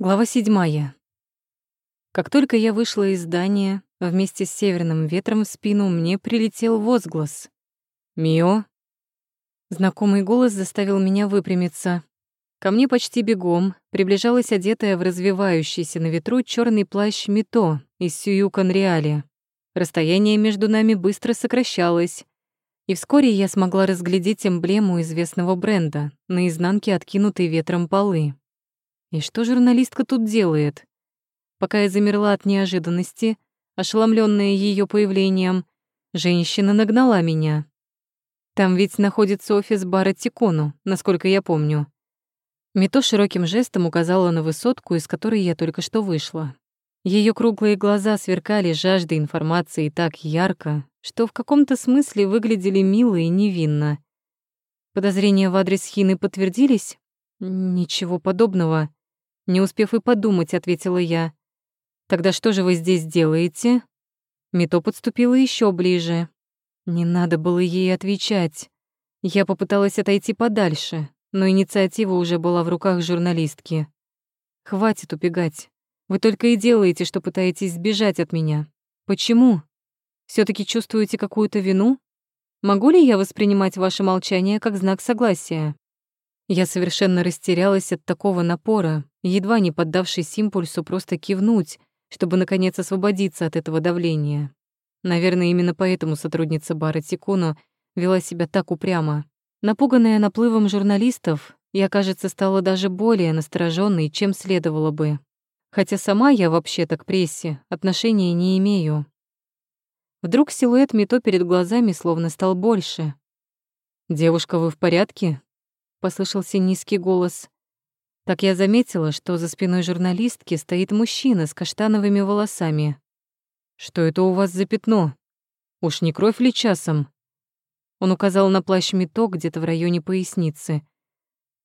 Глава седьмая. Как только я вышла из здания, вместе с северным ветром в спину мне прилетел возглас. «Мио?» Знакомый голос заставил меня выпрямиться. Ко мне почти бегом приближалась одетая в развивающийся на ветру черный плащ Мито из Сююкан-Реали. Расстояние между нами быстро сокращалось, и вскоре я смогла разглядеть эмблему известного бренда на изнанке откинутой ветром полы. И что журналистка тут делает? Пока я замерла от неожиданности, ошеломленная ее появлением, женщина нагнала меня. Там ведь находится офис бара Тикону, насколько я помню. Мито широким жестом указала на высотку, из которой я только что вышла. Ее круглые глаза сверкали жаждой информации так ярко, что в каком-то смысле выглядели мило и невинно. Подозрения в адрес Хины подтвердились? Ничего подобного. Не успев и подумать, ответила я. Тогда что же вы здесь делаете? Мито подступила еще ближе. Не надо было ей отвечать. Я попыталась отойти подальше, но инициатива уже была в руках журналистки. Хватит убегать. Вы только и делаете, что пытаетесь сбежать от меня. Почему? все таки чувствуете какую-то вину? Могу ли я воспринимать ваше молчание как знак согласия? Я совершенно растерялась от такого напора, едва не поддавшись импульсу просто кивнуть, чтобы, наконец, освободиться от этого давления. Наверное, именно поэтому сотрудница бара Тикуно вела себя так упрямо. Напуганная наплывом журналистов, я, кажется, стала даже более настороженной, чем следовало бы. Хотя сама я вообще-то к прессе отношения не имею. Вдруг силуэт Мито перед глазами словно стал больше. «Девушка, вы в порядке?» послышался низкий голос. Так я заметила, что за спиной журналистки стоит мужчина с каштановыми волосами. «Что это у вас за пятно? Уж не кровь ли часом?» Он указал на плащ Мито где-то в районе поясницы.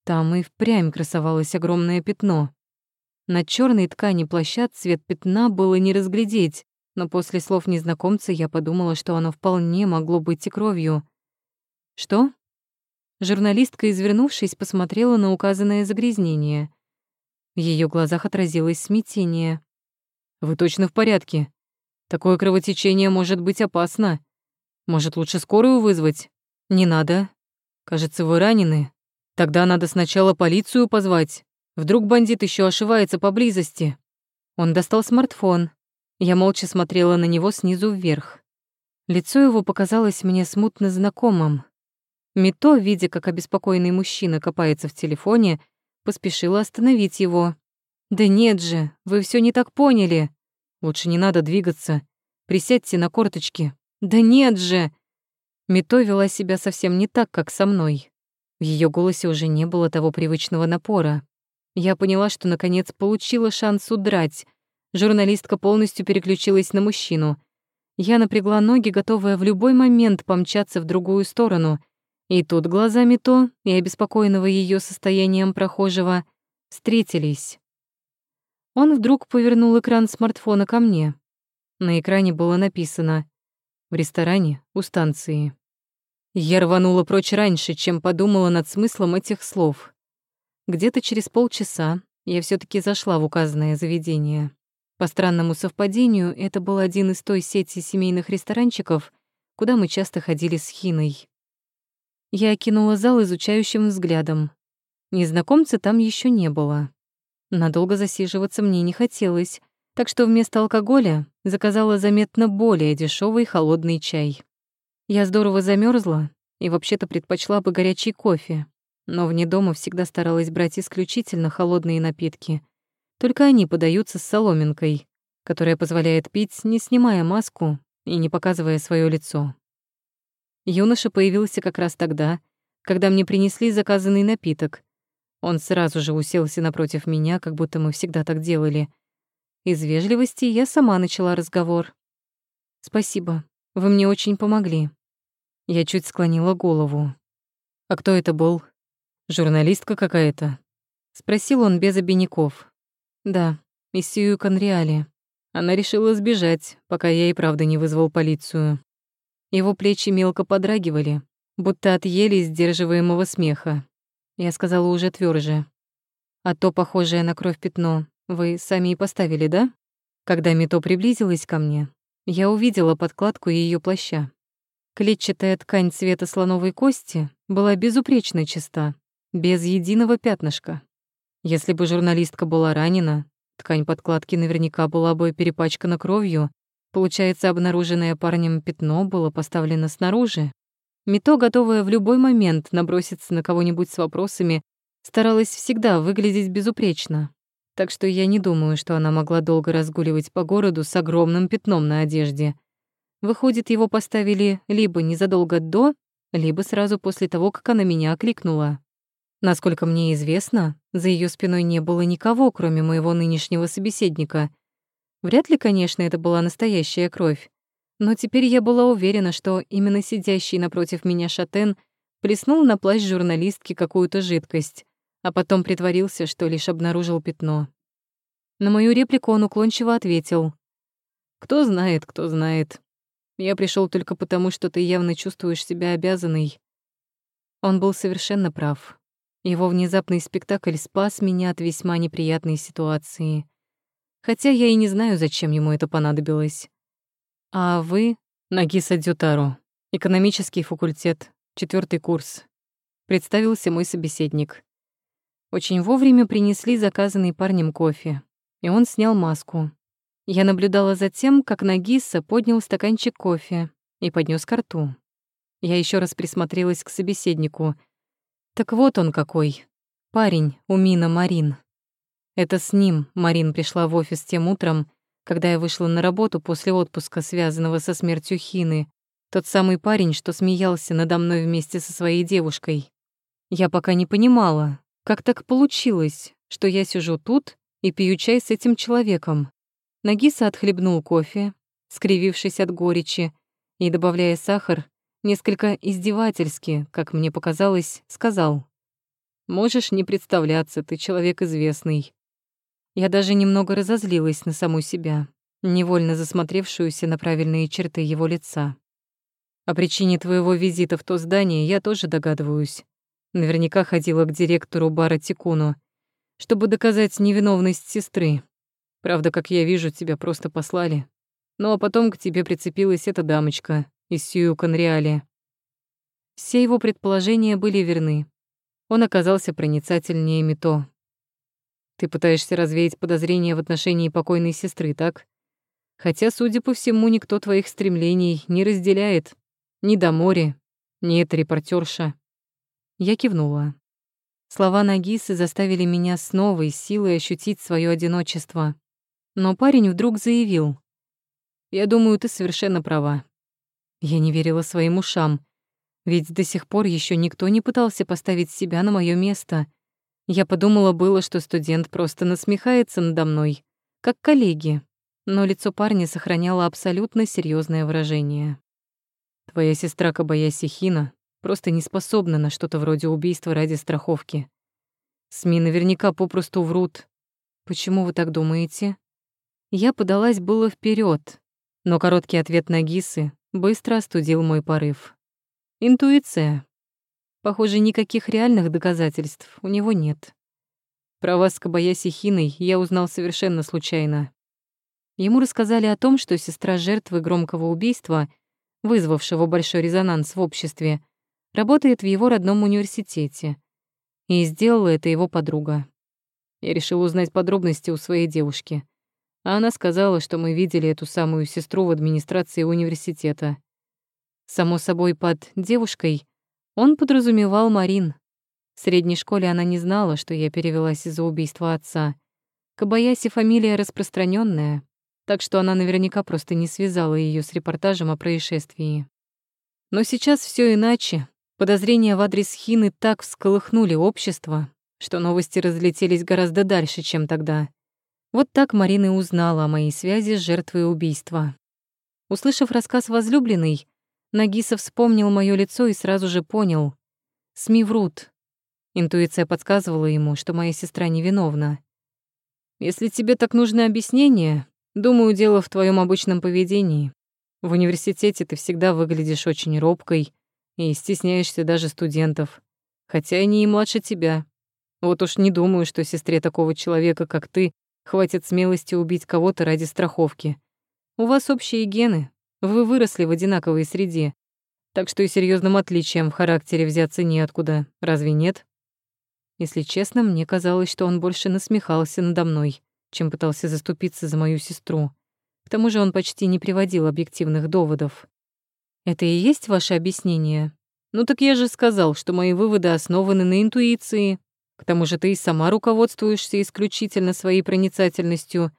Там и впрямь красовалось огромное пятно. На черной ткани плаща цвет пятна было не разглядеть, но после слов незнакомца я подумала, что оно вполне могло быть и кровью. «Что?» Журналистка, извернувшись, посмотрела на указанное загрязнение. В ее глазах отразилось смятение. «Вы точно в порядке? Такое кровотечение может быть опасно. Может, лучше скорую вызвать? Не надо. Кажется, вы ранены. Тогда надо сначала полицию позвать. Вдруг бандит еще ошивается поблизости». Он достал смартфон. Я молча смотрела на него снизу вверх. Лицо его показалось мне смутно знакомым. Мито, видя, как обеспокоенный мужчина копается в телефоне, поспешила остановить его. «Да нет же, вы все не так поняли. Лучше не надо двигаться. Присядьте на корточки. Да нет же!» Мито вела себя совсем не так, как со мной. В ее голосе уже не было того привычного напора. Я поняла, что наконец получила шанс удрать. Журналистка полностью переключилась на мужчину. Я напрягла ноги, готовая в любой момент помчаться в другую сторону — и тут глазами то и обеспокоенного ее состоянием прохожего встретились. Он вдруг повернул экран смартфона ко мне. На экране было написано «В ресторане у станции». Я рванула прочь раньше, чем подумала над смыслом этих слов. Где-то через полчаса я все таки зашла в указанное заведение. По странному совпадению, это был один из той сети семейных ресторанчиков, куда мы часто ходили с Хиной. Я окинула зал изучающим взглядом. Незнакомца там еще не было. Надолго засиживаться мне не хотелось, так что вместо алкоголя заказала заметно более дешевый холодный чай. Я здорово замерзла и вообще-то предпочла бы горячий кофе, но вне дома всегда старалась брать исключительно холодные напитки. Только они подаются с соломинкой, которая позволяет пить, не снимая маску и не показывая свое лицо. Юноша появился как раз тогда, когда мне принесли заказанный напиток. Он сразу же уселся напротив меня, как будто мы всегда так делали. Из вежливости я сама начала разговор. «Спасибо, вы мне очень помогли». Я чуть склонила голову. «А кто это был? Журналистка какая-то?» Спросил он без обиняков. «Да, из Сию Конреали. Она решила сбежать, пока я и правда не вызвал полицию». Его плечи мелко подрагивали, будто от еле сдерживаемого смеха. Я сказала уже тверже. А то, похожее на кровь пятно, вы сами и поставили, да? Когда Мито приблизилась ко мне, я увидела подкладку ее плаща. Клетчатая ткань цвета слоновой кости была безупречно чиста, без единого пятнышка. Если бы журналистка была ранена, ткань подкладки наверняка была бы перепачкана кровью. Получается, обнаруженное парнем пятно было поставлено снаружи. Мито, готовая в любой момент наброситься на кого-нибудь с вопросами, старалась всегда выглядеть безупречно. Так что я не думаю, что она могла долго разгуливать по городу с огромным пятном на одежде. Выходит, его поставили либо незадолго до, либо сразу после того, как она меня окликнула. Насколько мне известно, за ее спиной не было никого, кроме моего нынешнего собеседника. Вряд ли, конечно, это была настоящая кровь. Но теперь я была уверена, что именно сидящий напротив меня шатен плеснул на плащ журналистки какую-то жидкость, а потом притворился, что лишь обнаружил пятно. На мою реплику он уклончиво ответил. «Кто знает, кто знает. Я пришел только потому, что ты явно чувствуешь себя обязанной». Он был совершенно прав. Его внезапный спектакль спас меня от весьма неприятной ситуации. Хотя я и не знаю, зачем ему это понадобилось. А вы — Нагиса Дютаро, экономический факультет, четвертый курс. Представился мой собеседник. Очень вовремя принесли заказанный парнем кофе, и он снял маску. Я наблюдала за тем, как Нагиса поднял стаканчик кофе и поднес ко рту. Я еще раз присмотрелась к собеседнику — так вот он какой. Парень у Мина Марин. Это с ним Марин пришла в офис тем утром, когда я вышла на работу после отпуска, связанного со смертью Хины. Тот самый парень, что смеялся надо мной вместе со своей девушкой. Я пока не понимала, как так получилось, что я сижу тут и пью чай с этим человеком. Нагиса отхлебнул кофе, скривившись от горечи, и, добавляя сахар, несколько издевательски, как мне показалось, сказал. «Можешь не представляться, ты человек известный». Я даже немного разозлилась на саму себя, невольно засмотревшуюся на правильные черты его лица. О причине твоего визита в то здание я тоже догадываюсь. Наверняка ходила к директору бара Тикуну, чтобы доказать невиновность сестры. Правда, как я вижу, тебя просто послали. Ну а потом к тебе прицепилась эта дамочка, из Сью-Конреали. Все его предположения были верны. Он оказался проницательнее Мито. Ты пытаешься развеять подозрения в отношении покойной сестры, так? Хотя, судя по всему, никто твоих стремлений не разделяет. Ни до моря, ни эта репортерша. Я кивнула. Слова Нагисы заставили меня с новой силой ощутить свое одиночество. Но парень вдруг заявил. «Я думаю, ты совершенно права. Я не верила своим ушам, ведь до сих пор еще никто не пытался поставить себя на мое место. Я подумала было, что студент просто насмехается надо мной, как коллеги, но лицо парня сохраняло абсолютно серьезное выражение. «Твоя сестра Кабаяси Хина просто не способна на что-то вроде убийства ради страховки. СМИ наверняка попросту врут. Почему вы так думаете?» Я подалась было вперед, но короткий ответ Нагисы быстро остудил мой порыв. Интуиция. Похоже, никаких реальных доказательств у него нет. Про вас с Кабаяси Хиной я узнал совершенно случайно. Ему рассказали о том, что сестра жертвы громкого убийства, вызвавшего большой резонанс в обществе, работает в его родном университете. И сделала это его подруга. Я решил узнать подробности у своей девушки а она сказала, что мы видели эту самую сестру в администрации университета. Само собой, под «девушкой» он подразумевал Марин. В средней школе она не знала, что я перевелась из-за убийства отца. Кабаяси фамилия распространенная, так что она наверняка просто не связала ее с репортажем о происшествии. Но сейчас все иначе. Подозрения в адрес Хины так всколыхнули общество, что новости разлетелись гораздо дальше, чем тогда. Вот так Марина и узнала о моей связи с жертвой убийства. Услышав рассказ возлюбленной, Нагисов вспомнил моё лицо и сразу же понял. СМИ врут. Интуиция подсказывала ему, что моя сестра невиновна. «Если тебе так нужно объяснение, думаю, дело в твоем обычном поведении. В университете ты всегда выглядишь очень робкой и стесняешься даже студентов, хотя они и младше тебя. Вот уж не думаю, что сестре такого человека, как ты, Хватит смелости убить кого-то ради страховки. У вас общие гены, вы выросли в одинаковой среде, так что и серьезным отличием в характере взяться неоткуда, разве нет? Если честно, мне казалось, что он больше насмехался надо мной, чем пытался заступиться за мою сестру. К тому же он почти не приводил объективных доводов. Это и есть ваше объяснение? Ну так я же сказал, что мои выводы основаны на интуиции. К тому же ты и сама руководствуешься исключительно своей проницательностью.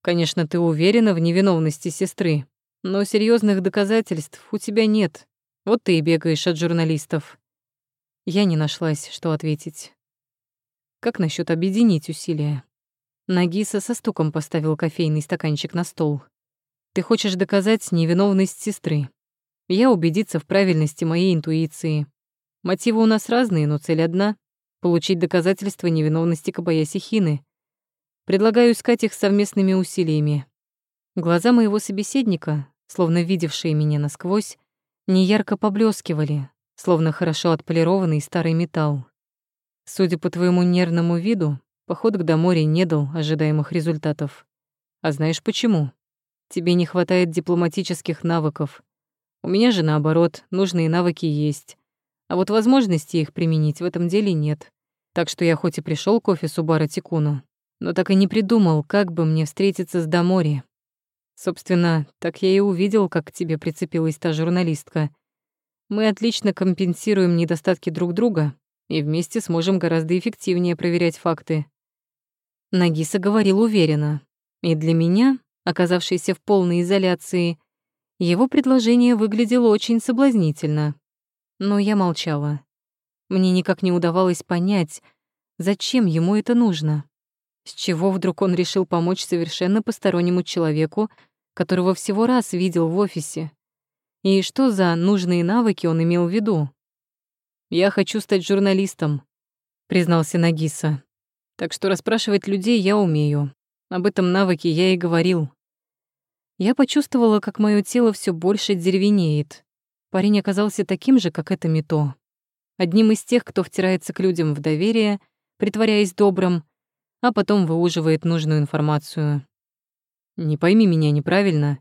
Конечно, ты уверена в невиновности сестры, но серьезных доказательств у тебя нет. Вот ты и бегаешь от журналистов. Я не нашлась, что ответить. Как насчет объединить усилия? Нагиса со стуком поставил кофейный стаканчик на стол. Ты хочешь доказать невиновность сестры. Я убедиться в правильности моей интуиции. Мотивы у нас разные, но цель одна — получить доказательства невиновности Кабаяси Хины. Предлагаю искать их совместными усилиями. Глаза моего собеседника, словно видевшие меня насквозь, неярко поблескивали, словно хорошо отполированный старый металл. Судя по твоему нервному виду, поход к Доморе не дал ожидаемых результатов. А знаешь почему? Тебе не хватает дипломатических навыков. У меня же, наоборот, нужные навыки есть. А вот возможности их применить в этом деле нет. Так что я хоть и пришел к офису бара Тикуну, но так и не придумал, как бы мне встретиться с Домори. Собственно, так я и увидел, как к тебе прицепилась та журналистка. Мы отлично компенсируем недостатки друг друга, и вместе сможем гораздо эффективнее проверять факты. Нагиса говорил уверенно, и для меня, оказавшейся в полной изоляции, его предложение выглядело очень соблазнительно. Но я молчала. Мне никак не удавалось понять, зачем ему это нужно. С чего вдруг он решил помочь совершенно постороннему человеку, которого всего раз видел в офисе? И что за нужные навыки он имел в виду? «Я хочу стать журналистом», — признался Нагиса. «Так что расспрашивать людей я умею. Об этом навыке я и говорил». Я почувствовала, как мое тело все больше деревенеет. Парень оказался таким же, как это Мито. Одним из тех, кто втирается к людям в доверие, притворяясь добрым, а потом выуживает нужную информацию. «Не пойми меня неправильно»,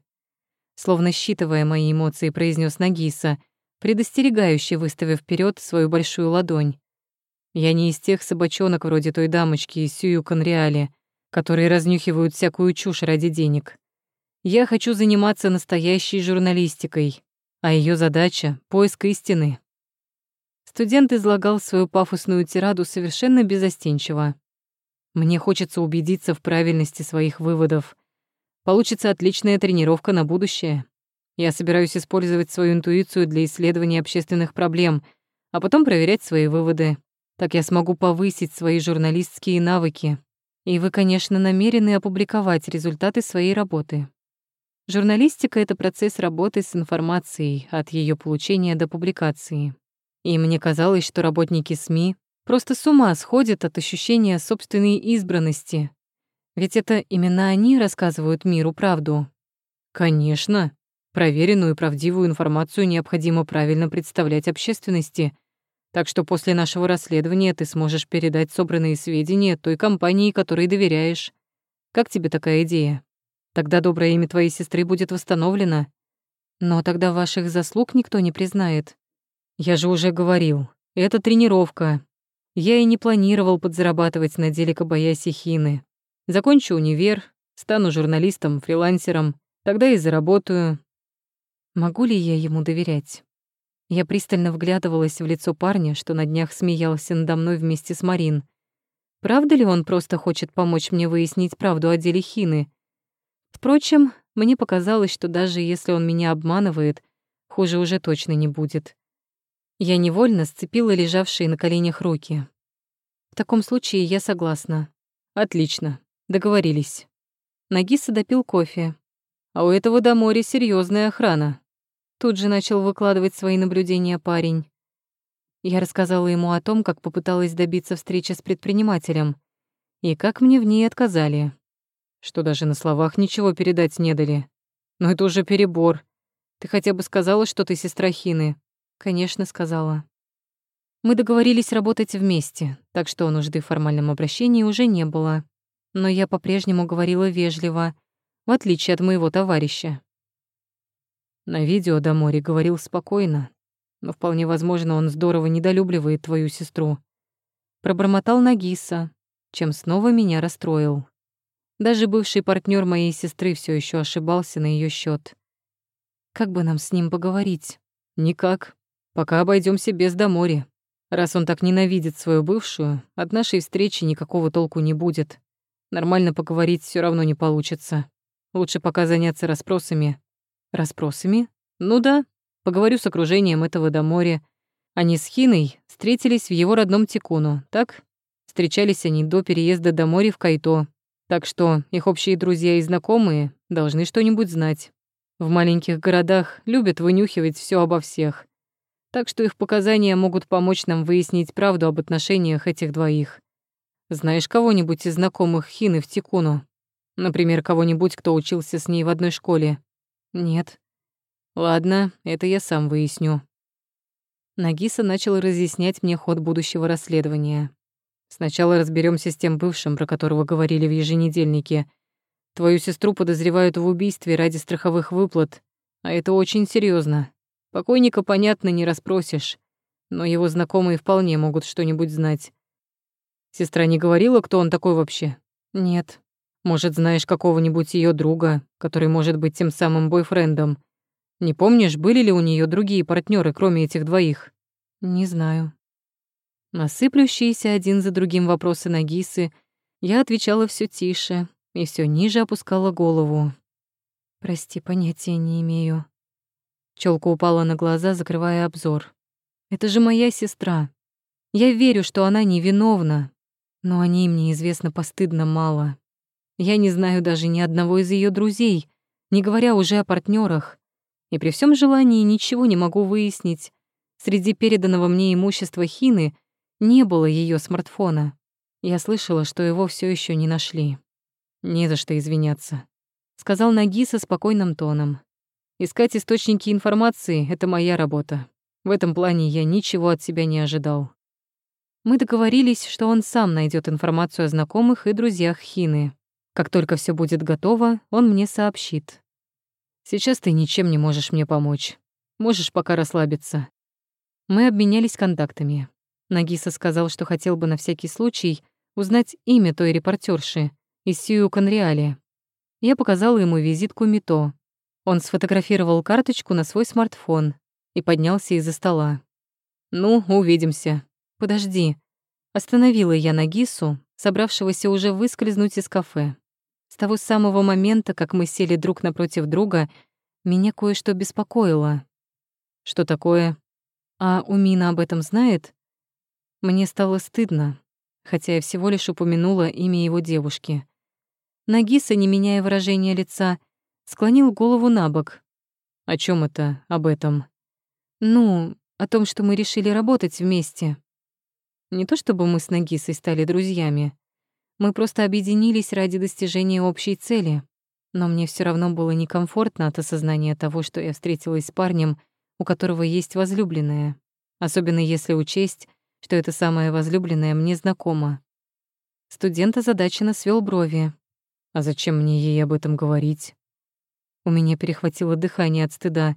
словно считывая мои эмоции, произнес Нагиса — предостерегающе выставив вперед свою большую ладонь. Я не из тех собачонок вроде той дамочки из Сью Конреале, которые разнюхивают всякую чушь ради денег. Я хочу заниматься настоящей журналистикой, а ее задача — поиск истины. Студент излагал свою пафосную тираду совершенно безостенчиво. Мне хочется убедиться в правильности своих выводов. Получится отличная тренировка на будущее. Я собираюсь использовать свою интуицию для исследования общественных проблем, а потом проверять свои выводы. Так я смогу повысить свои журналистские навыки. И вы, конечно, намерены опубликовать результаты своей работы. Журналистика — это процесс работы с информацией от ее получения до публикации. И мне казалось, что работники СМИ просто с ума сходят от ощущения собственной избранности. Ведь это именно они рассказывают миру правду. Конечно, Проверенную и правдивую информацию необходимо правильно представлять общественности. Так что после нашего расследования ты сможешь передать собранные сведения той компании, которой доверяешь. Как тебе такая идея? Тогда доброе имя твоей сестры будет восстановлено. Но тогда ваших заслуг никто не признает. Я же уже говорил, это тренировка. Я и не планировал подзарабатывать на деле Кабаяси Хины. Закончу универ, стану журналистом, фрилансером, тогда и заработаю, Могу ли я ему доверять? Я пристально вглядывалась в лицо парня, что на днях смеялся надо мной вместе с Марин. Правда ли он просто хочет помочь мне выяснить правду о деле Хины? Впрочем, мне показалось, что даже если он меня обманывает, хуже уже точно не будет. Я невольно сцепила лежавшие на коленях руки. В таком случае я согласна. Отлично, договорились. Нагиса допил кофе. А у этого до моря серьезная охрана. Тут же начал выкладывать свои наблюдения парень. Я рассказала ему о том, как попыталась добиться встречи с предпринимателем, и как мне в ней отказали. Что даже на словах ничего передать не дали. Но это уже перебор. Ты хотя бы сказала, что ты сестра Хины? Конечно, сказала. Мы договорились работать вместе, так что нужды в формальном обращении уже не было. Но я по-прежнему говорила вежливо, в отличие от моего товарища. На видео до моря говорил спокойно, но вполне возможно, он здорово недолюбливает твою сестру. Пробормотал Нагиса, чем снова меня расстроил. Даже бывший партнер моей сестры все еще ошибался на ее счет. Как бы нам с ним поговорить? Никак. Пока обойдемся без Домори. Раз он так ненавидит свою бывшую, от нашей встречи никакого толку не будет. Нормально поговорить все равно не получится. Лучше пока заняться расспросами. Расспросами? Ну да, Поговорю с окружением этого до моря. Они с Хиной встретились в его родном Тикуну, так? Встречались они до переезда до моря в Кайто, так что их общие друзья и знакомые должны что-нибудь знать. В маленьких городах любят вынюхивать все обо всех. Так что их показания могут помочь нам выяснить правду об отношениях этих двоих. Знаешь кого-нибудь из знакомых Хины в Тикуну? Например, кого-нибудь, кто учился с ней в одной школе? Нет. Ладно, это я сам выясню. Нагиса начал разъяснять мне ход будущего расследования. Сначала разберемся с тем бывшим, про которого говорили в еженедельнике. Твою сестру подозревают в убийстве ради страховых выплат, а это очень серьезно. Покойника, понятно, не расспросишь, но его знакомые вполне могут что-нибудь знать. Сестра не говорила, кто он такой вообще? Нет. Может, знаешь какого-нибудь ее друга, который может быть тем самым бойфрендом? Не помнишь, были ли у нее другие партнеры, кроме этих двоих? Не знаю. Насыплющиеся один за другим вопросы Нагисы, я отвечала все тише и все ниже опускала голову. Прости, понятия не имею. Челка упала на глаза, закрывая обзор. Это же моя сестра. Я верю, что она невиновна, но о ней мне известно постыдно мало. Я не знаю даже ни одного из ее друзей, не говоря уже о партнерах и при всем желании ничего не могу выяснить. Среди переданного мне имущества Хины не было ее смартфона. Я слышала, что его все еще не нашли. «Не за что извиняться», — сказал Наги со спокойным тоном. «Искать источники информации — это моя работа. В этом плане я ничего от себя не ожидал». Мы договорились, что он сам найдет информацию о знакомых и друзьях Хины. Как только все будет готово, он мне сообщит. Сейчас ты ничем не можешь мне помочь. Можешь пока расслабиться». Мы обменялись контактами. Нагиса сказал, что хотел бы на всякий случай узнать имя той репортерши из Сью Конреале. Я показала ему визитку Мито. Он сфотографировал карточку на свой смартфон и поднялся из-за стола. «Ну, увидимся». «Подожди». Остановила я Нагису, собравшегося уже выскользнуть из кафе. С того самого момента, как мы сели друг напротив друга, меня кое-что беспокоило. Что такое? А Умина об этом знает? Мне стало стыдно, хотя я всего лишь упомянула имя его девушки. Нагиса, не меняя выражения лица, склонил голову на бок. «О чем это, об этом?» «Ну, о том, что мы решили работать вместе. Не то чтобы мы с Нагисой стали друзьями. Мы просто объединились ради достижения общей цели. Но мне все равно было некомфортно от осознания того, что я встретилась с парнем, у которого есть возлюбленная. Особенно если учесть, что это самая возлюбленная мне знакома. Студент озадаченно свел брови. «А зачем мне ей об этом говорить?» У меня перехватило дыхание от стыда.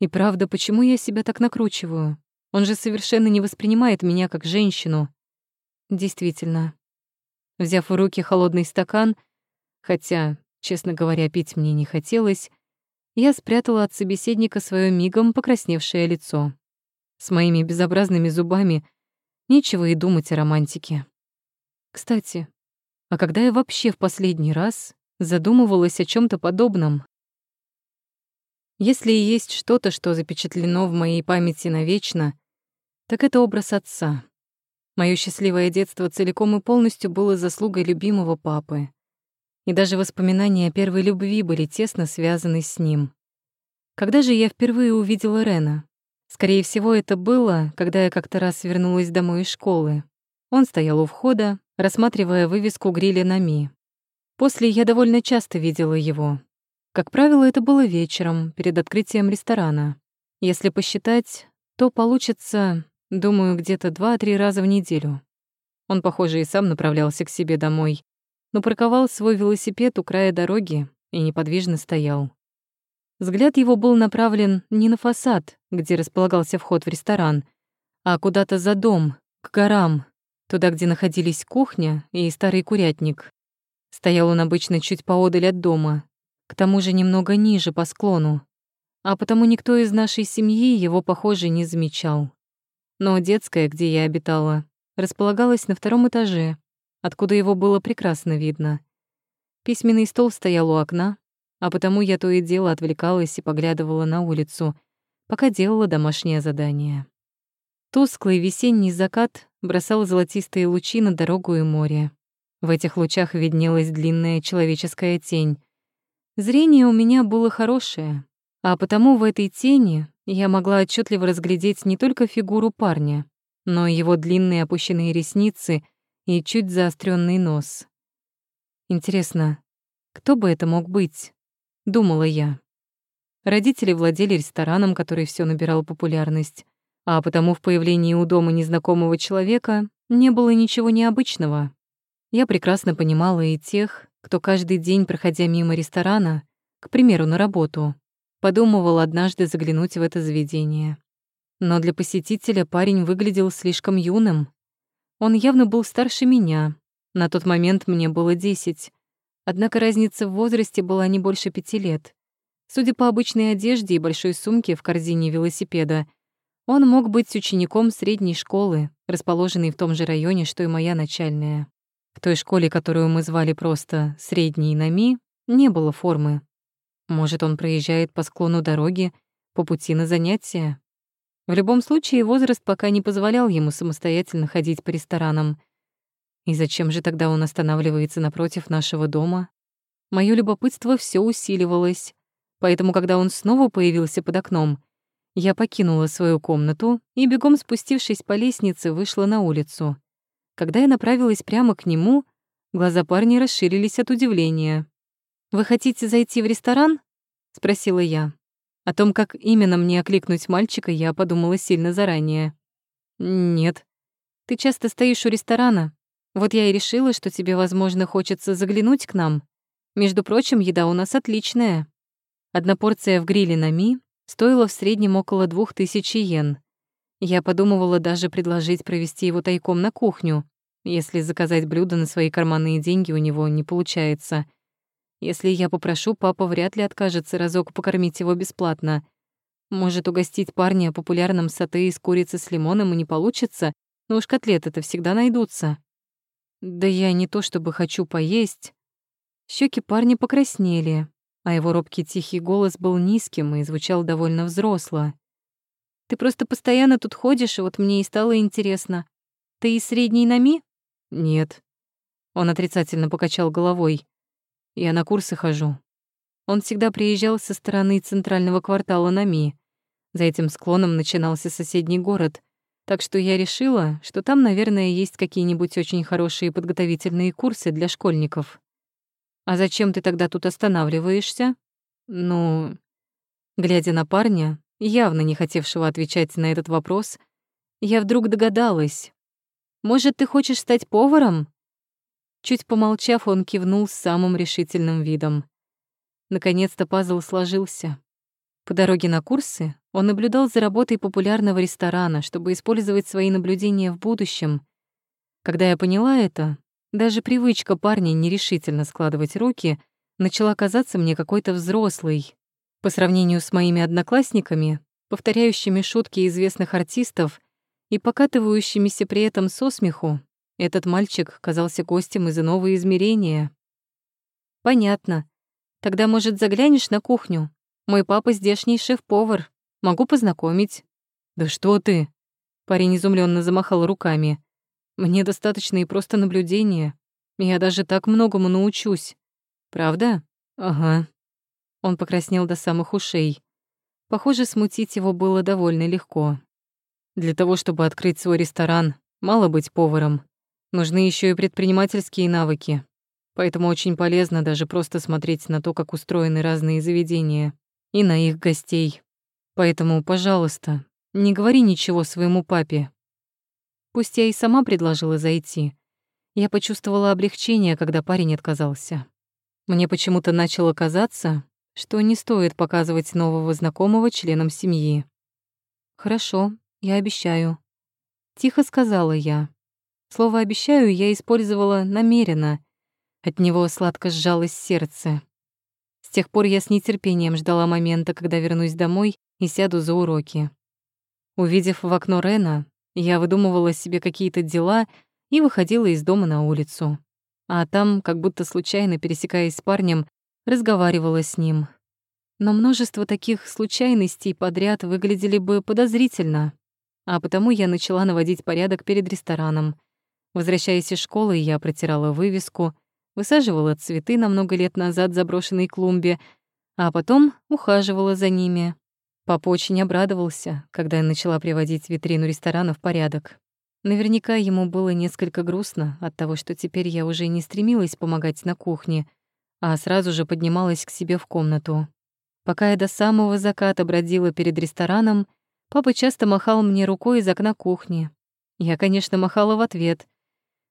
И правда, почему я себя так накручиваю? Он же совершенно не воспринимает меня как женщину. Действительно, Взяв в руки холодный стакан, хотя, честно говоря, пить мне не хотелось, я спрятала от собеседника свое мигом покрасневшее лицо. С моими безобразными зубами нечего и думать о романтике. Кстати, а когда я вообще в последний раз задумывалась о чем то подобном? Если есть что-то, что запечатлено в моей памяти навечно, так это образ отца. Моё счастливое детство целиком и полностью было заслугой любимого папы. И даже воспоминания о первой любви были тесно связаны с ним. Когда же я впервые увидела Рена? Скорее всего, это было, когда я как-то раз вернулась домой из школы. Он стоял у входа, рассматривая вывеску гриля на Ми. После я довольно часто видела его. Как правило, это было вечером, перед открытием ресторана. Если посчитать, то получится Думаю, где-то два-три раза в неделю. Он, похоже, и сам направлялся к себе домой. но парковал свой велосипед у края дороги и неподвижно стоял. Взгляд его был направлен не на фасад, где располагался вход в ресторан, а куда-то за дом, к горам, туда, где находились кухня и старый курятник. Стоял он обычно чуть поодаль от дома, к тому же немного ниже по склону, а потому никто из нашей семьи его, похоже, не замечал. Но детская, где я обитала, располагалась на втором этаже, откуда его было прекрасно видно. Письменный стол стоял у окна, а потому я то и дело отвлекалась и поглядывала на улицу, пока делала домашнее задание. Тусклый весенний закат бросал золотистые лучи на дорогу и море. В этих лучах виднелась длинная человеческая тень. Зрение у меня было хорошее, а потому в этой тени я могла отчетливо разглядеть не только фигуру парня, но и его длинные опущенные ресницы и чуть заостренный нос. Интересно, кто бы это мог быть? Думала я. Родители владели рестораном, который все набирал популярность, а потому в появлении у дома незнакомого человека не было ничего необычного. Я прекрасно понимала и тех, кто каждый день, проходя мимо ресторана, к примеру, на работу, подумывал однажды заглянуть в это заведение. Но для посетителя парень выглядел слишком юным. Он явно был старше меня. На тот момент мне было десять. Однако разница в возрасте была не больше пяти лет. Судя по обычной одежде и большой сумке в корзине велосипеда, он мог быть учеником средней школы, расположенной в том же районе, что и моя начальная. В той школе, которую мы звали просто «средней НАМИ», не было формы. Может, он проезжает по склону дороги по пути на занятия? В любом случае, возраст пока не позволял ему самостоятельно ходить по ресторанам. И зачем же тогда он останавливается напротив нашего дома? Моё любопытство все усиливалось, поэтому, когда он снова появился под окном, я покинула свою комнату и, бегом спустившись по лестнице, вышла на улицу. Когда я направилась прямо к нему, глаза парня расширились от удивления. «Вы хотите зайти в ресторан?» — спросила я. О том, как именно мне окликнуть мальчика, я подумала сильно заранее. «Нет. Ты часто стоишь у ресторана. Вот я и решила, что тебе, возможно, хочется заглянуть к нам. Между прочим, еда у нас отличная. Одна порция в гриле на Ми стоила в среднем около двух тысяч йен. Я подумывала даже предложить провести его тайком на кухню, если заказать блюдо на свои карманные деньги у него не получается — если я попрошу, папа вряд ли откажется разок покормить его бесплатно. Может, угостить парня популярным сате из курицы с лимоном и не получится, но уж котлеты-то всегда найдутся. Да я не то чтобы хочу поесть. Щеки парня покраснели, а его робкий тихий голос был низким и звучал довольно взросло. «Ты просто постоянно тут ходишь, и вот мне и стало интересно. Ты из средней нами?» «Нет». Он отрицательно покачал головой. Я на курсы хожу. Он всегда приезжал со стороны центрального квартала Нами. За этим склоном начинался соседний город, так что я решила, что там, наверное, есть какие-нибудь очень хорошие подготовительные курсы для школьников. А зачем ты тогда тут останавливаешься? Ну, глядя на парня, явно не хотевшего отвечать на этот вопрос, я вдруг догадалась. Может, ты хочешь стать поваром? Чуть помолчав, он кивнул с самым решительным видом. Наконец-то пазл сложился. По дороге на курсы он наблюдал за работой популярного ресторана, чтобы использовать свои наблюдения в будущем. Когда я поняла это, даже привычка парня нерешительно складывать руки начала казаться мне какой-то взрослой. По сравнению с моими одноклассниками, повторяющими шутки известных артистов и покатывающимися при этом со смеху, этот мальчик казался гостем из иного измерения. «Понятно. Тогда, может, заглянешь на кухню? Мой папа здешний шеф-повар. Могу познакомить». «Да что ты?» Парень изумленно замахал руками. «Мне достаточно и просто наблюдения. Я даже так многому научусь. Правда? Ага». Он покраснел до самых ушей. Похоже, смутить его было довольно легко. Для того, чтобы открыть свой ресторан, мало быть поваром. Нужны еще и предпринимательские навыки. Поэтому очень полезно даже просто смотреть на то, как устроены разные заведения, и на их гостей. Поэтому, пожалуйста, не говори ничего своему папе. Пусть я и сама предложила зайти. Я почувствовала облегчение, когда парень отказался. Мне почему-то начало казаться, что не стоит показывать нового знакомого членам семьи. «Хорошо, я обещаю», — тихо сказала я. Слово «обещаю» я использовала намеренно. От него сладко сжалось сердце. С тех пор я с нетерпением ждала момента, когда вернусь домой и сяду за уроки. Увидев в окно Рена, я выдумывала себе какие-то дела — и выходила из дома на улицу. А там, как будто случайно пересекаясь с парнем, разговаривала с ним. Но множество таких случайностей подряд выглядели бы подозрительно, а потому я начала наводить порядок перед рестораном. Возвращаясь из школы, я протирала вывеску, высаживала цветы на много лет назад заброшенной клумбе, а потом ухаживала за ними. Папа очень обрадовался, когда я начала приводить витрину ресторана в порядок. Наверняка ему было несколько грустно от того, что теперь я уже не стремилась помогать на кухне, а сразу же поднималась к себе в комнату. Пока я до самого заката бродила перед рестораном, папа часто махал мне рукой из окна кухни. Я, конечно, махала в ответ,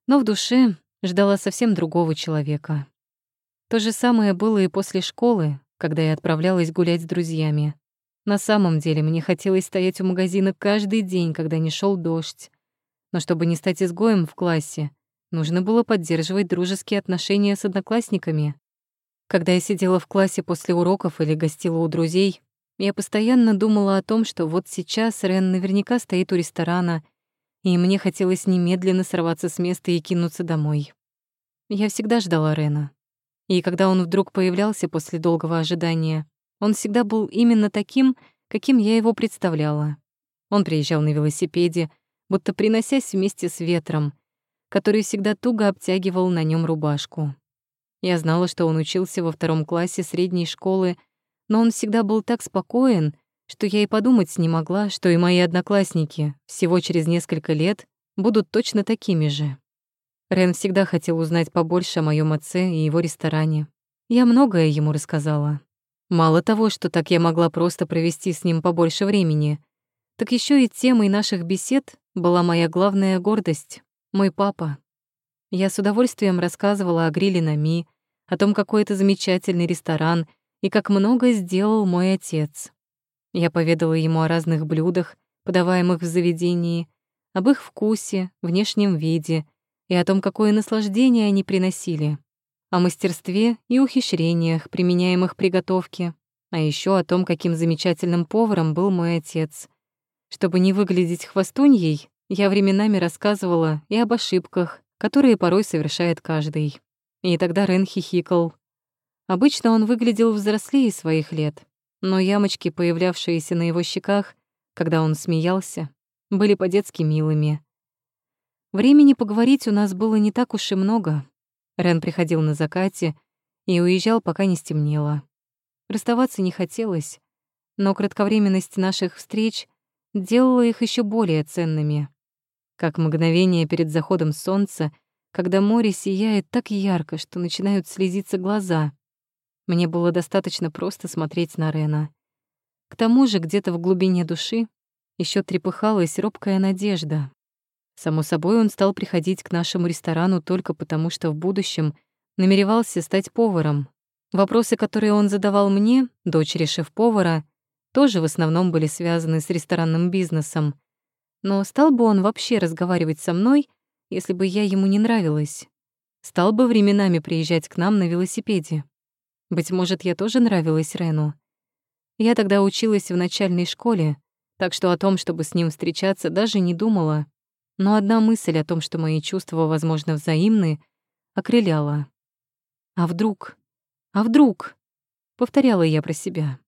но в душе ждала совсем другого человека. То же самое было и после школы, когда я отправлялась гулять с друзьями. На самом деле мне хотелось стоять у магазина каждый день, когда не шел дождь. Но чтобы не стать изгоем в классе, нужно было поддерживать дружеские отношения с одноклассниками. Когда я сидела в классе после уроков или гостила у друзей, я постоянно думала о том, что вот сейчас Рен наверняка стоит у ресторана, и мне хотелось немедленно сорваться с места и кинуться домой. Я всегда ждала Рена. И когда он вдруг появлялся после долгого ожидания, он всегда был именно таким, каким я его представляла. Он приезжал на велосипеде, будто приносясь вместе с ветром, который всегда туго обтягивал на нем рубашку. Я знала, что он учился во втором классе средней школы, но он всегда был так спокоен, что я и подумать не могла, что и мои одноклассники всего через несколько лет будут точно такими же. Рен всегда хотел узнать побольше о моем отце и его ресторане. Я многое ему рассказала. Мало того, что так я могла просто провести с ним побольше времени, так еще и темой наших бесед была моя главная гордость — мой папа. Я с удовольствием рассказывала о гриле на Ми, о том, какой это замечательный ресторан и как много сделал мой отец. Я поведала ему о разных блюдах, подаваемых в заведении, об их вкусе, внешнем виде и о том, какое наслаждение они приносили, о мастерстве и ухищрениях, применяемых при готовке, а еще о том, каким замечательным поваром был мой отец — чтобы не выглядеть хвостуньей, я временами рассказывала и об ошибках, которые порой совершает каждый. И тогда Рен хихикал. Обычно он выглядел взрослее своих лет, но ямочки, появлявшиеся на его щеках, когда он смеялся, были по-детски милыми. Времени поговорить у нас было не так уж и много. Рен приходил на закате и уезжал, пока не стемнело. Расставаться не хотелось, но кратковременность наших встреч — делало их еще более ценными. Как мгновение перед заходом солнца, когда море сияет так ярко, что начинают слезиться глаза. Мне было достаточно просто смотреть на Рена. К тому же где-то в глубине души еще трепыхалась робкая надежда. Само собой, он стал приходить к нашему ресторану только потому, что в будущем намеревался стать поваром. Вопросы, которые он задавал мне, дочери шеф-повара, тоже в основном были связаны с ресторанным бизнесом. Но стал бы он вообще разговаривать со мной, если бы я ему не нравилась? Стал бы временами приезжать к нам на велосипеде? Быть может, я тоже нравилась Рену. Я тогда училась в начальной школе, так что о том, чтобы с ним встречаться, даже не думала. Но одна мысль о том, что мои чувства, возможно, взаимны, окрыляла. «А вдруг? А вдруг?» — повторяла я про себя.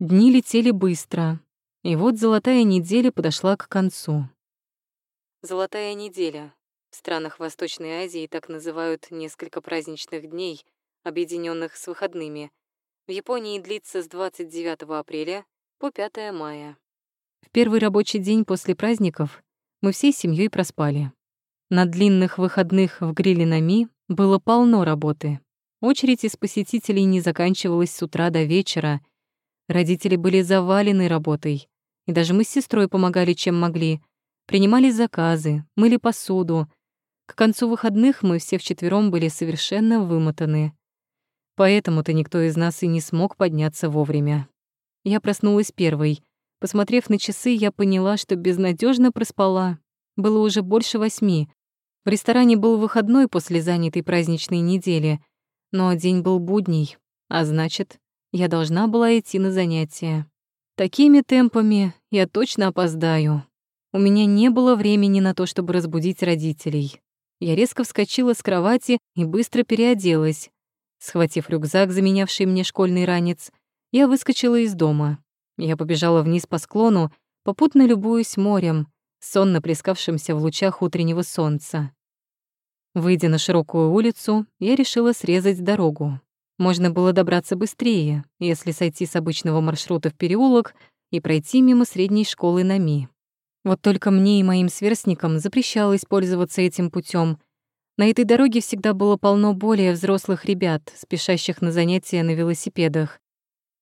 Дни летели быстро, и вот золотая неделя подошла к концу. Золотая неделя. В странах Восточной Азии так называют несколько праздничных дней, объединенных с выходными. В Японии длится с 29 апреля по 5 мая. В первый рабочий день после праздников мы всей семьей проспали. На длинных выходных в гриле Нами было полно работы. Очередь из посетителей не заканчивалась с утра до вечера — Родители были завалены работой, и даже мы с сестрой помогали, чем могли. Принимали заказы, мыли посуду. К концу выходных мы все вчетвером были совершенно вымотаны. Поэтому-то никто из нас и не смог подняться вовремя. Я проснулась первой. Посмотрев на часы, я поняла, что безнадежно проспала. Было уже больше восьми. В ресторане был выходной после занятой праздничной недели, но день был будний, а значит, я должна была идти на занятия. Такими темпами я точно опоздаю. У меня не было времени на то, чтобы разбудить родителей. Я резко вскочила с кровати и быстро переоделась. Схватив рюкзак, заменявший мне школьный ранец, я выскочила из дома. Я побежала вниз по склону, попутно любуясь морем, сонно плескавшимся в лучах утреннего солнца. Выйдя на широкую улицу, я решила срезать дорогу. Можно было добраться быстрее, если сойти с обычного маршрута в переулок и пройти мимо средней школы Нами. Вот только мне и моим сверстникам запрещалось пользоваться этим путем. На этой дороге всегда было полно более взрослых ребят, спешащих на занятия на велосипедах.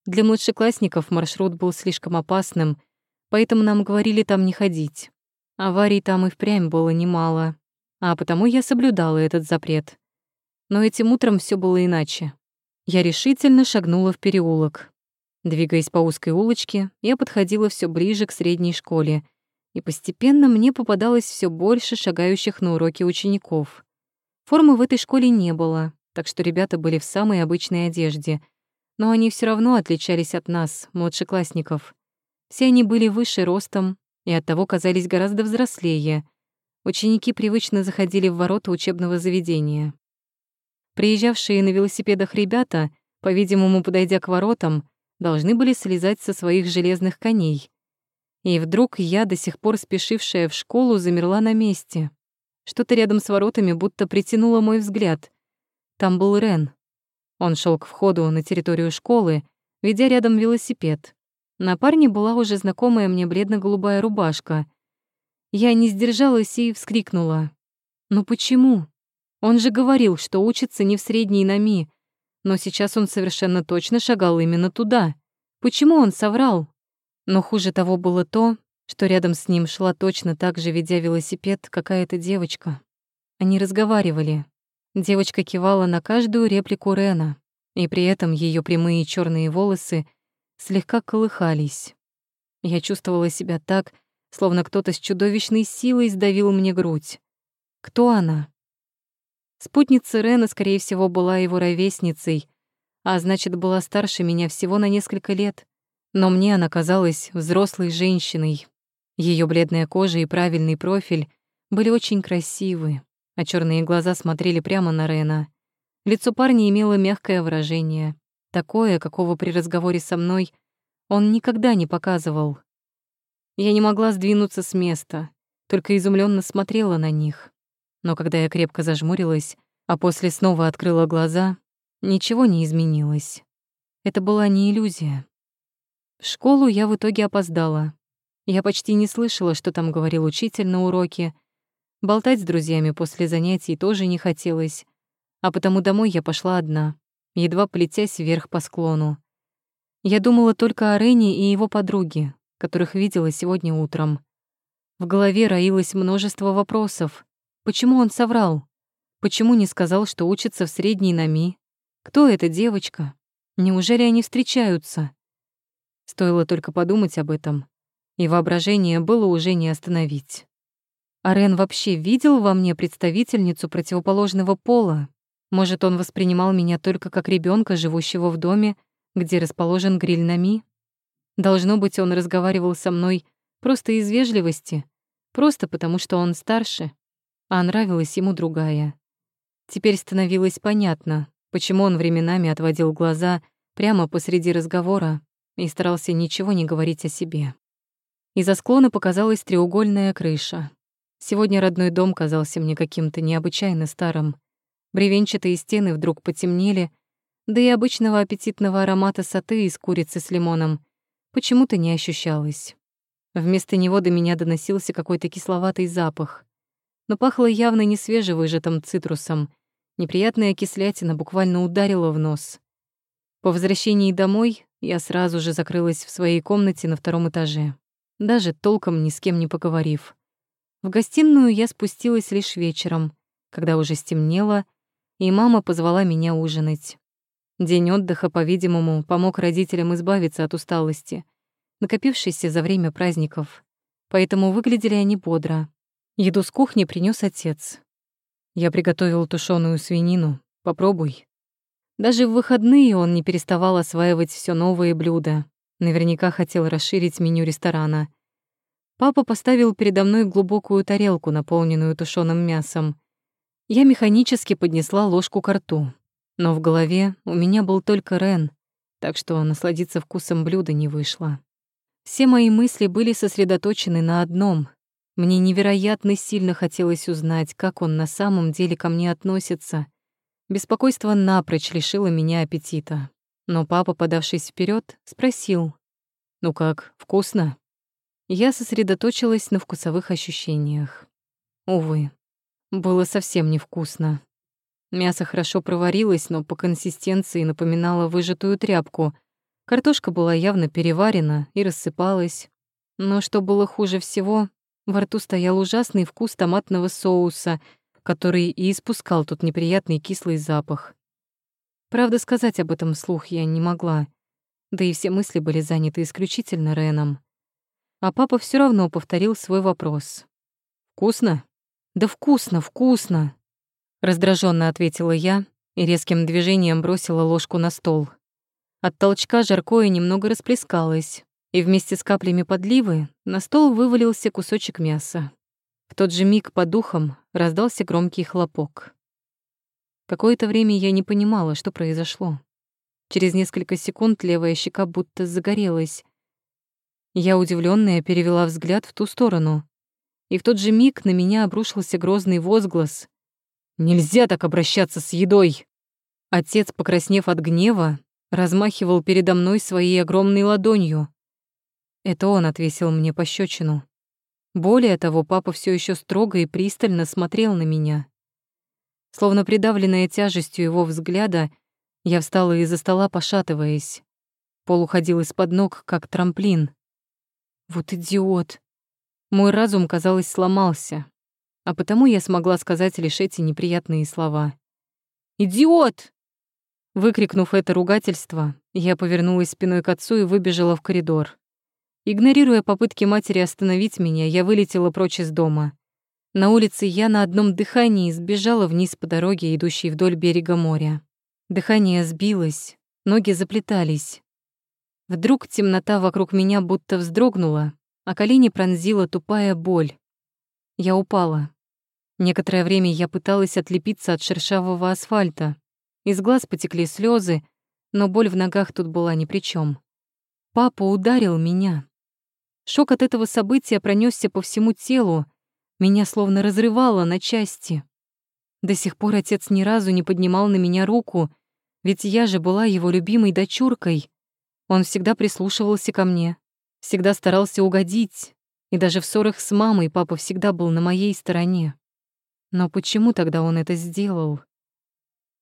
Для младшеклассников маршрут был слишком опасным, поэтому нам говорили там не ходить. Аварий там и впрямь было немало, а потому я соблюдала этот запрет. Но этим утром все было иначе. Я решительно шагнула в переулок. Двигаясь по узкой улочке, я подходила все ближе к средней школе — и постепенно мне попадалось все больше шагающих на уроки учеников. Формы в этой школе не было, так что ребята были в самой обычной одежде, но они все равно отличались от нас, младшеклассников. Все они были выше ростом и оттого казались гораздо взрослее. Ученики привычно заходили в ворота учебного заведения. Приезжавшие на велосипедах ребята, по-видимому, подойдя к воротам, должны были слезать со своих железных коней — и вдруг я, до сих пор спешившая в школу, замерла на месте. Что-то рядом с воротами будто притянуло мой взгляд. Там был Рен. Он шел к входу на территорию школы, ведя рядом велосипед. На парне была уже знакомая мне бледно-голубая рубашка. Я не сдержалась и вскрикнула. «Ну почему? Он же говорил, что учится не в средней НАМИ, но сейчас он совершенно точно шагал именно туда. Почему он соврал?» Но хуже того было то, что рядом с ним шла точно так же, ведя велосипед, какая-то девочка. Они разговаривали. Девочка кивала на каждую реплику Рена, и при этом ее прямые черные волосы слегка колыхались. Я чувствовала себя так, словно кто-то с чудовищной силой сдавил мне грудь. Кто она? Спутница Рена, скорее всего, была его ровесницей, а значит, была старше меня всего на несколько лет но мне она казалась взрослой женщиной. Ее бледная кожа и правильный профиль были очень красивы, а черные глаза смотрели прямо на Рена. Лицо парня имело мягкое выражение, такое, какого при разговоре со мной он никогда не показывал. Я не могла сдвинуться с места, только изумленно смотрела на них. Но когда я крепко зажмурилась, а после снова открыла глаза, ничего не изменилось. Это была не иллюзия. В школу я в итоге опоздала. Я почти не слышала, что там говорил учитель на уроке. Болтать с друзьями после занятий тоже не хотелось. А потому домой я пошла одна, едва полетясь вверх по склону. Я думала только о Рене и его подруге, которых видела сегодня утром. В голове роилось множество вопросов. Почему он соврал? Почему не сказал, что учится в средней НАМИ? Кто эта девочка? Неужели они встречаются? Стоило только подумать об этом, и воображение было уже не остановить. Арен вообще видел во мне представительницу противоположного пола? Может, он воспринимал меня только как ребенка, живущего в доме, где расположен гриль Нами? Должно быть, он разговаривал со мной просто из вежливости, просто потому что он старше, а нравилась ему другая. Теперь становилось понятно, почему он временами отводил глаза прямо посреди разговора, и старался ничего не говорить о себе. Из-за склона показалась треугольная крыша. Сегодня родной дом казался мне каким-то необычайно старым. Бревенчатые стены вдруг потемнели, да и обычного аппетитного аромата соты из курицы с лимоном почему-то не ощущалось. Вместо него до меня доносился какой-то кисловатый запах. Но пахло явно не свежевыжатым цитрусом. Неприятная кислятина буквально ударила в нос. По возвращении домой я сразу же закрылась в своей комнате на втором этаже, даже толком ни с кем не поговорив. В гостиную я спустилась лишь вечером, когда уже стемнело, и мама позвала меня ужинать. День отдыха, по-видимому, помог родителям избавиться от усталости, накопившейся за время праздников. Поэтому выглядели они бодро. Еду с кухни принес отец. Я приготовил тушеную свинину. Попробуй. Даже в выходные он не переставал осваивать все новые блюда. Наверняка хотел расширить меню ресторана. Папа поставил передо мной глубокую тарелку, наполненную тушеным мясом. Я механически поднесла ложку к рту. Но в голове у меня был только Рен, так что насладиться вкусом блюда не вышло. Все мои мысли были сосредоточены на одном. Мне невероятно сильно хотелось узнать, как он на самом деле ко мне относится. Беспокойство напрочь лишило меня аппетита. Но папа, подавшись вперед, спросил. «Ну как, вкусно?» Я сосредоточилась на вкусовых ощущениях. Увы, было совсем невкусно. Мясо хорошо проварилось, но по консистенции напоминало выжатую тряпку. Картошка была явно переварена и рассыпалась. Но что было хуже всего, во рту стоял ужасный вкус томатного соуса, который и испускал тот неприятный кислый запах. Правда, сказать об этом вслух я не могла, да и все мысли были заняты исключительно Реном. А папа все равно повторил свой вопрос. «Вкусно?» «Да вкусно, вкусно!» Раздраженно ответила я и резким движением бросила ложку на стол. От толчка жаркое немного расплескалось, и вместе с каплями подливы на стол вывалился кусочек мяса. В тот же миг по духам раздался громкий хлопок. Какое-то время я не понимала, что произошло. Через несколько секунд левая щека будто загорелась. Я, удивленная, перевела взгляд в ту сторону. И в тот же миг на меня обрушился грозный возглас, Нельзя так обращаться с едой. Отец, покраснев от гнева, размахивал передо мной своей огромной ладонью. Это он отвесил мне пощечину. Более того, папа все еще строго и пристально смотрел на меня. Словно придавленная тяжестью его взгляда, я встала из-за стола, пошатываясь. Пол уходил из-под ног, как трамплин. Вот идиот. Мой разум, казалось, сломался а потому я смогла сказать лишь эти неприятные слова. «Идиот!» Выкрикнув это ругательство, я повернулась спиной к отцу и выбежала в коридор. Игнорируя попытки матери остановить меня, я вылетела прочь из дома. На улице я на одном дыхании сбежала вниз по дороге, идущей вдоль берега моря. Дыхание сбилось, ноги заплетались. Вдруг темнота вокруг меня будто вздрогнула, а колени пронзила тупая боль. Я упала. Некоторое время я пыталась отлепиться от шершавого асфальта. Из глаз потекли слезы, но боль в ногах тут была ни при чем. Папа ударил меня. Шок от этого события пронесся по всему телу, меня словно разрывало на части. До сих пор отец ни разу не поднимал на меня руку, ведь я же была его любимой дочуркой. Он всегда прислушивался ко мне, всегда старался угодить, и даже в ссорах с мамой папа всегда был на моей стороне. Но почему тогда он это сделал?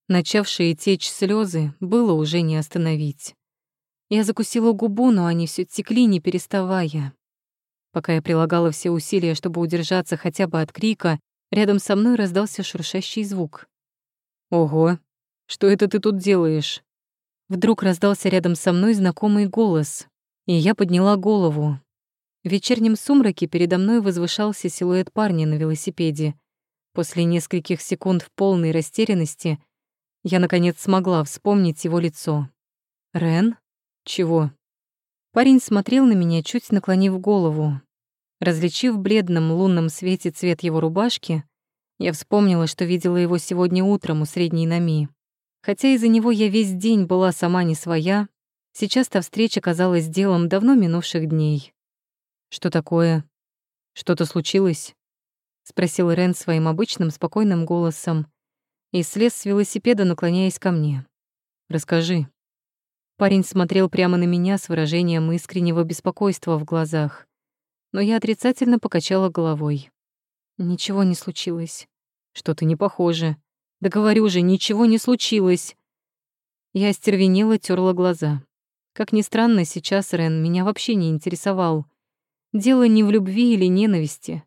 Начавшие течь слезы было уже не остановить. Я закусила губу, но они все текли, не переставая. Пока я прилагала все усилия, чтобы удержаться хотя бы от крика, рядом со мной раздался шуршащий звук. «Ого, что это ты тут делаешь?» Вдруг раздался рядом со мной знакомый голос, и я подняла голову. В вечернем сумраке передо мной возвышался силуэт парня на велосипеде. После нескольких секунд в полной растерянности я, наконец, смогла вспомнить его лицо. «Рен? Чего?» Парень смотрел на меня, чуть наклонив голову. Различив в бледном лунном свете цвет его рубашки, я вспомнила, что видела его сегодня утром у средней Нами. Хотя из-за него я весь день была сама не своя, сейчас та встреча казалась делом давно минувших дней. «Что такое? Что-то случилось?» — спросил Рен своим обычным спокойным голосом и слез с велосипеда, наклоняясь ко мне. «Расскажи». Парень смотрел прямо на меня с выражением искреннего беспокойства в глазах, но я отрицательно покачала головой. «Ничего не случилось. Что-то не похоже. Да говорю же, ничего не случилось». Я остервенела, терла глаза. Как ни странно, сейчас Рен меня вообще не интересовал. Дело не в любви или ненависти.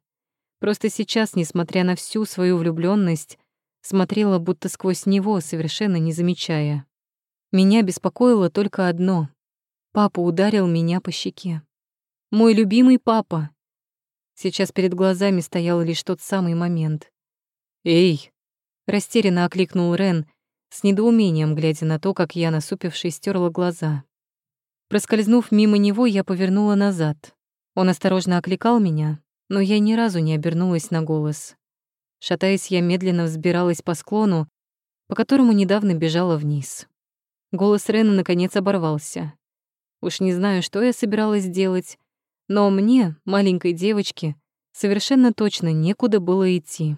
Просто сейчас, несмотря на всю свою влюблённость, смотрела будто сквозь него, совершенно не замечая. Меня беспокоило только одно. Папа ударил меня по щеке. Мой любимый папа. Сейчас перед глазами стоял лишь тот самый момент. «Эй!» — растерянно окликнул Рен, с недоумением глядя на то, как я, насупившись, стерла глаза. Проскользнув мимо него, я повернула назад. Он осторожно окликал меня, но я ни разу не обернулась на голос. Шатаясь, я медленно взбиралась по склону, по которому недавно бежала вниз. Голос Рена наконец оборвался. Уж не знаю, что я собиралась делать, но мне, маленькой девочке, совершенно точно некуда было идти.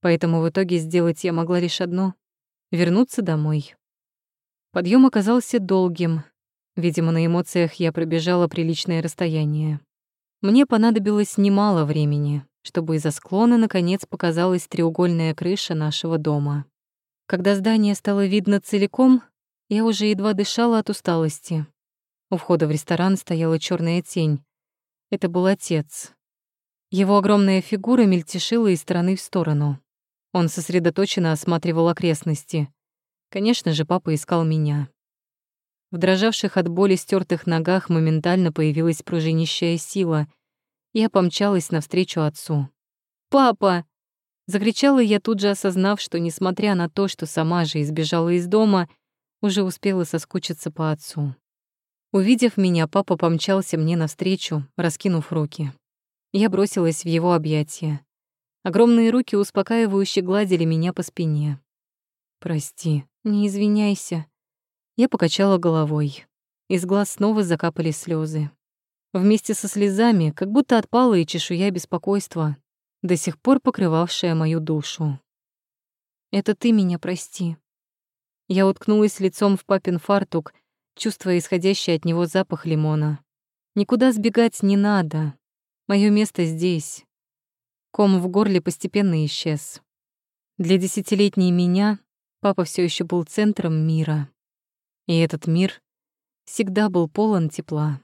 Поэтому в итоге сделать я могла лишь одно — вернуться домой. Подъем оказался долгим. Видимо, на эмоциях я пробежала приличное расстояние. Мне понадобилось немало времени, чтобы из-за склона наконец показалась треугольная крыша нашего дома. Когда здание стало видно целиком, я уже едва дышала от усталости. У входа в ресторан стояла черная тень. Это был отец. Его огромная фигура мельтешила из стороны в сторону. Он сосредоточенно осматривал окрестности. Конечно же, папа искал меня. В дрожавших от боли стертых ногах моментально появилась пружинищая сила. Я помчалась навстречу отцу. «Папа!» Закричала я, тут же осознав, что, несмотря на то, что сама же избежала из дома, уже успела соскучиться по отцу. Увидев меня, папа помчался мне навстречу, раскинув руки. Я бросилась в его объятия. Огромные руки успокаивающе гладили меня по спине. «Прости, не извиняйся». Я покачала головой. Из глаз снова закапали слезы. Вместе со слезами, как будто отпала и чешуя беспокойства, до сих пор покрывавшая мою душу. «Это ты меня прости», я уткнулась лицом в папин фартук, чувствуя исходящий от него запах лимона. Никуда сбегать не надо. Моё место здесь. Ком в горле постепенно исчез. Для десятилетней меня папа все еще был центром мира. И этот мир всегда был полон тепла.